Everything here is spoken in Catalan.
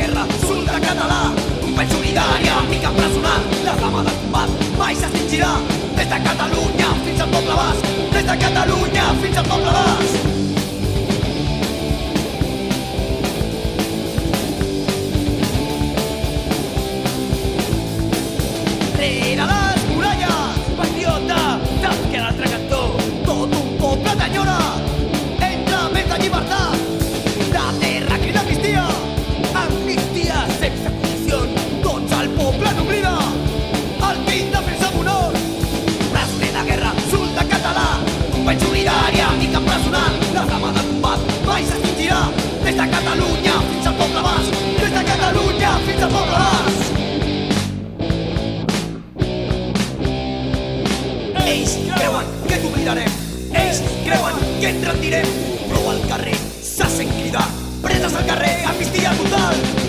guerra, surt de català. Un país solidari, amic empresonat, la flama de combat mai s'extingirà. Des de Catalunya fins al poble basc, des de Catalunya fins al poble company solidària i cap personal, la dama de combat mai s'extingirà, des de Catalunya fins al poble basc, des de Catalunya fins al poble basc. Ells creuen que t'oblidarem, ells creuen que et rendirem, però al carrer se sent cridar, preses al carrer, amnistia total,